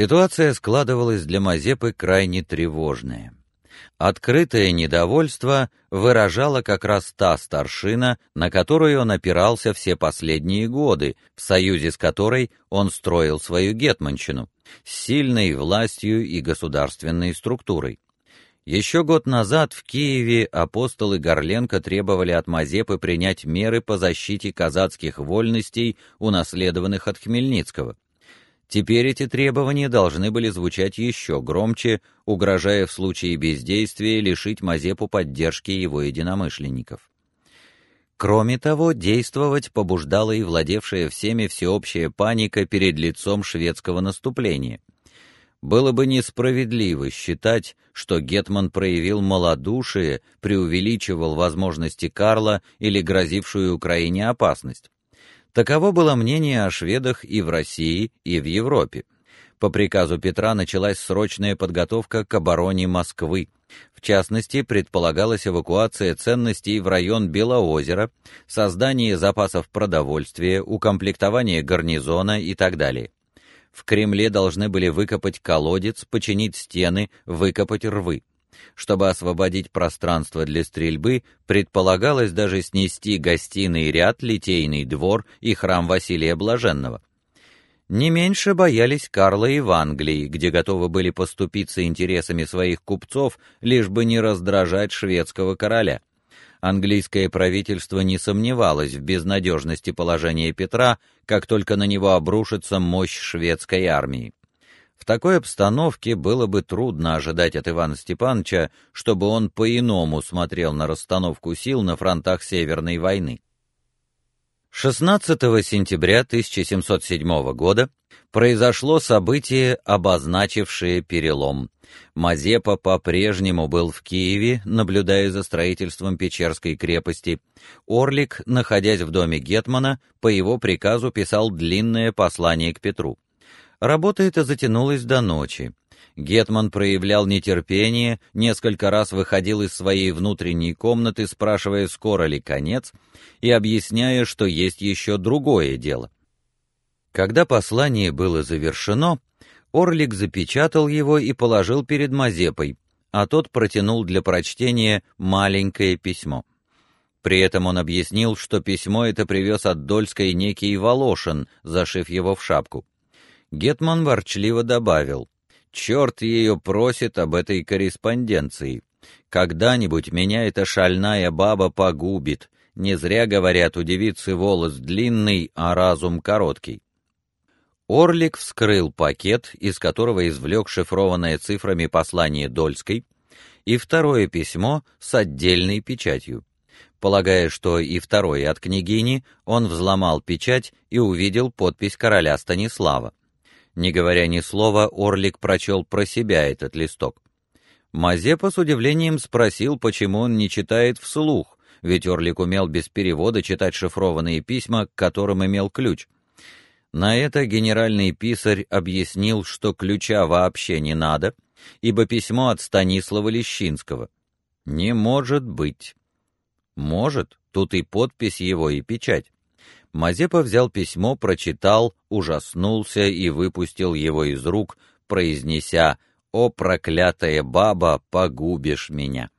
Ситуация складывалась для Мазепы крайне тревожная. Открытое недовольство выражала как раз та старшина, на которую он опирался все последние годы, в союзе с которой он строил свою гетманщину, с сильной властью и государственной структурой. Еще год назад в Киеве апостолы Горленко требовали от Мазепы принять меры по защите казацких вольностей, унаследованных от Хмельницкого. Теперь эти требования должны были звучать еще громче, угрожая в случае бездействия лишить Мазепу поддержки его единомышленников. Кроме того, действовать побуждала и владевшая всеми всеобщая паника перед лицом шведского наступления. Было бы несправедливо считать, что гетман проявил малодушие, преувеличивал возможности Карла или грозившую Украине опасность. Таково было мнение о шведах и в России, и в Европе. По приказу Петра началась срочная подготовка к обороне Москвы. В частности, предполагалась эвакуация ценностей в район Белоозера, создание запасов продовольствия, укомплектование гарнизона и так далее. В Кремле должны были выкопать колодец, починить стены, выкопать рвы. Чтобы освободить пространство для стрельбы, предполагалось даже снести гостиный ряд, литейный двор и храм Василия Блаженного. Не меньше боялись Карла и Англии, где готовы были поступиться интересами своих купцов, лишь бы не раздражать шведского короля. Английское правительство не сомневалось в безнадежности положения Петра, как только на него обрушится мощь шведской армии. В такой обстановке было бы трудно ожидать от Ивана Степановича, чтобы он по-иному смотрел на расстановку сил на фронтах Северной войны. 16 сентября 1707 года произошло событие, обозначившее перелом. Мазепа по-прежнему был в Киеве, наблюдая за строительством Печерской крепости. Орлик, находясь в доме гетмана, по его приказу писал длинное послание к Петру. Работа эта затянулась до ночи. Гетман проявлял нетерпение, несколько раз выходил из своей внутренней комнаты, спрашивая, скоро ли конец, и объясняя, что есть еще другое дело. Когда послание было завершено, Орлик запечатал его и положил перед Мазепой, а тот протянул для прочтения маленькое письмо. При этом он объяснил, что письмо это привез от Дольской некий Волошин, зашив его в шапку. Гетман ворчливо добавил: «Черт ее просит об этой корреспонденции. Когда-нибудь меня эта шальная баба погубит. Не зря говорят, у девицы волос длинный, а разум короткий». Орлик вскрыл пакет, из которого извлек шифрованное цифрами послание Дольской, и второе письмо с отдельной печатью. Полагая, что и второе от княгини, он взломал печать и увидел подпись короля Станислава. Не говоря ни слова, Орлик прочел про себя этот листок. Мазепа с удивлением спросил, почему он не читает вслух, ведь Орлик умел без перевода читать шифрованные письма, к которым имел ключ. На это генеральный писарь объяснил, что ключа вообще не надо, ибо письмо от Станислава Лещинского. Не может быть. Может, тут и подпись его, и печать. Мазепа взял письмо, прочитал, ужаснулся и выпустил его из рук, произнеся: "О проклятая баба, погубишь меня".